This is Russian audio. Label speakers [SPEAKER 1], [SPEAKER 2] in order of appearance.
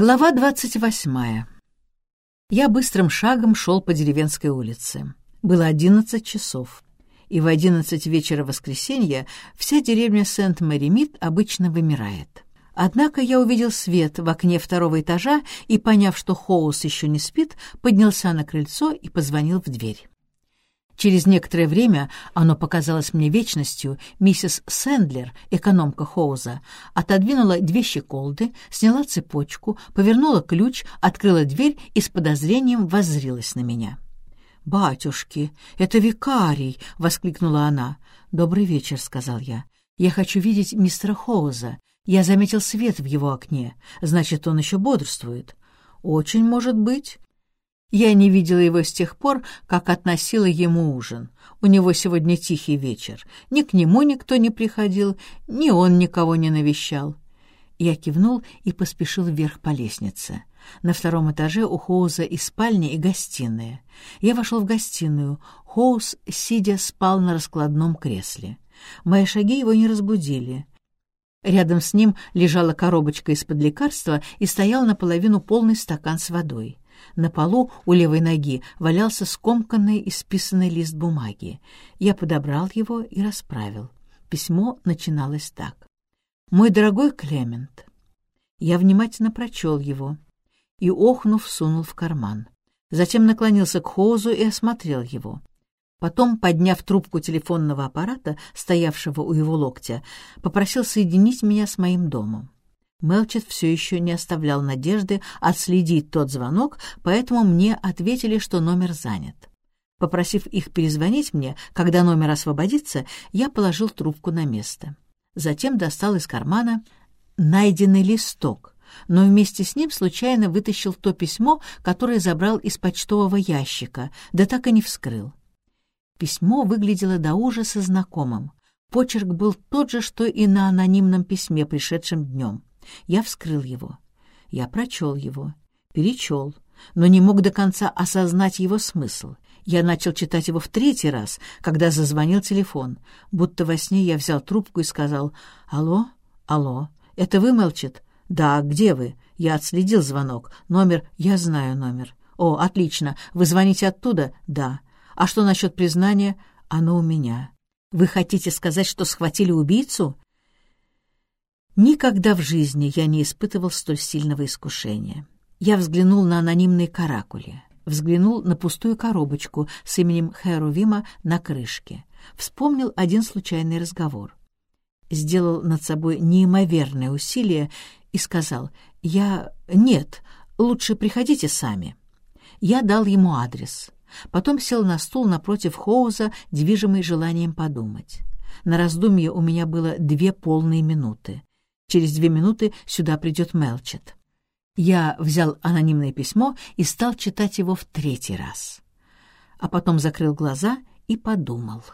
[SPEAKER 1] Глава двадцать восьмая. Я быстрым шагом шел по деревенской улице. Было одиннадцать часов, и в одиннадцать вечера воскресенья вся деревня Сент-Мэри-Мид обычно вымирает. Однако я увидел свет в окне второго этажа и, поняв, что Хоус еще не спит, поднялся на крыльцо и позвонил в дверь. Через некоторое время, оно показалось мне вечностью, миссис Сэндлер, экономка Хоуза, отодвинула две щеколды, сняла цепочку, повернула ключ, открыла дверь и с подозрением воззрилась на меня. «Батюшки, это викарий!» — воскликнула она. «Добрый вечер», — сказал я. «Я хочу видеть мистера Хоуза. Я заметил свет в его окне. Значит, он еще бодрствует». «Очень может быть. Я не видела его с тех пор, как относила ему ужин. У него сегодня тихий вечер. Ни к нему никто не приходил, ни он никого не навещал. Я кивнул и поспешил вверх по лестнице. На втором этаже у Хоуза и спальня, и гостиная. Я вошел в гостиную. Хоуз, сидя, спал на раскладном кресле. Мои шаги его не разбудили. Рядом с ним лежала коробочка из-под лекарства и стоял наполовину полный стакан с водой. На полу у левой ноги валялся скомканный и списанный лист бумаги. Я подобрал его и расправил. Письмо начиналось так. «Мой дорогой Клемент». Я внимательно прочел его и, охнув, сунул в карман. Затем наклонился к Хоузу и осмотрел его. Потом, подняв трубку телефонного аппарата, стоявшего у его локтя, попросил соединить меня с моим домом. Мелчет все еще не оставлял надежды отследить тот звонок, поэтому мне ответили, что номер занят. Попросив их перезвонить мне, когда номер освободится, я положил трубку на место. Затем достал из кармана найденный листок, но вместе с ним случайно вытащил то письмо, которое забрал из почтового ящика, да так и не вскрыл. Письмо выглядело до ужаса знакомым. Почерк был тот же, что и на анонимном письме, пришедшем днем. Я вскрыл его. Я прочел его, перечел, но не мог до конца осознать его смысл. Я начал читать его в третий раз, когда зазвонил телефон. Будто во сне я взял трубку и сказал «Алло? Алло? Это вы, Мелчит?» «Да, где вы?» Я отследил звонок. Номер... Я знаю номер. «О, отлично. Вы звоните оттуда?» «Да». «А что насчет признания?» «Оно у меня». «Вы хотите сказать, что схватили убийцу?» Никогда в жизни я не испытывал столь сильного искушения. Я взглянул на анонимные каракули, взглянул на пустую коробочку с именем Херувима на крышке, вспомнил один случайный разговор. Сделал над собой неимоверное усилие и сказал «Я... нет, лучше приходите сами». Я дал ему адрес. Потом сел на стул напротив Хоуза, движимый желанием подумать. На раздумье у меня было две полные минуты. Через две минуты сюда придет Мелчет. Я взял анонимное письмо и стал читать его в третий раз. А потом закрыл глаза и подумал —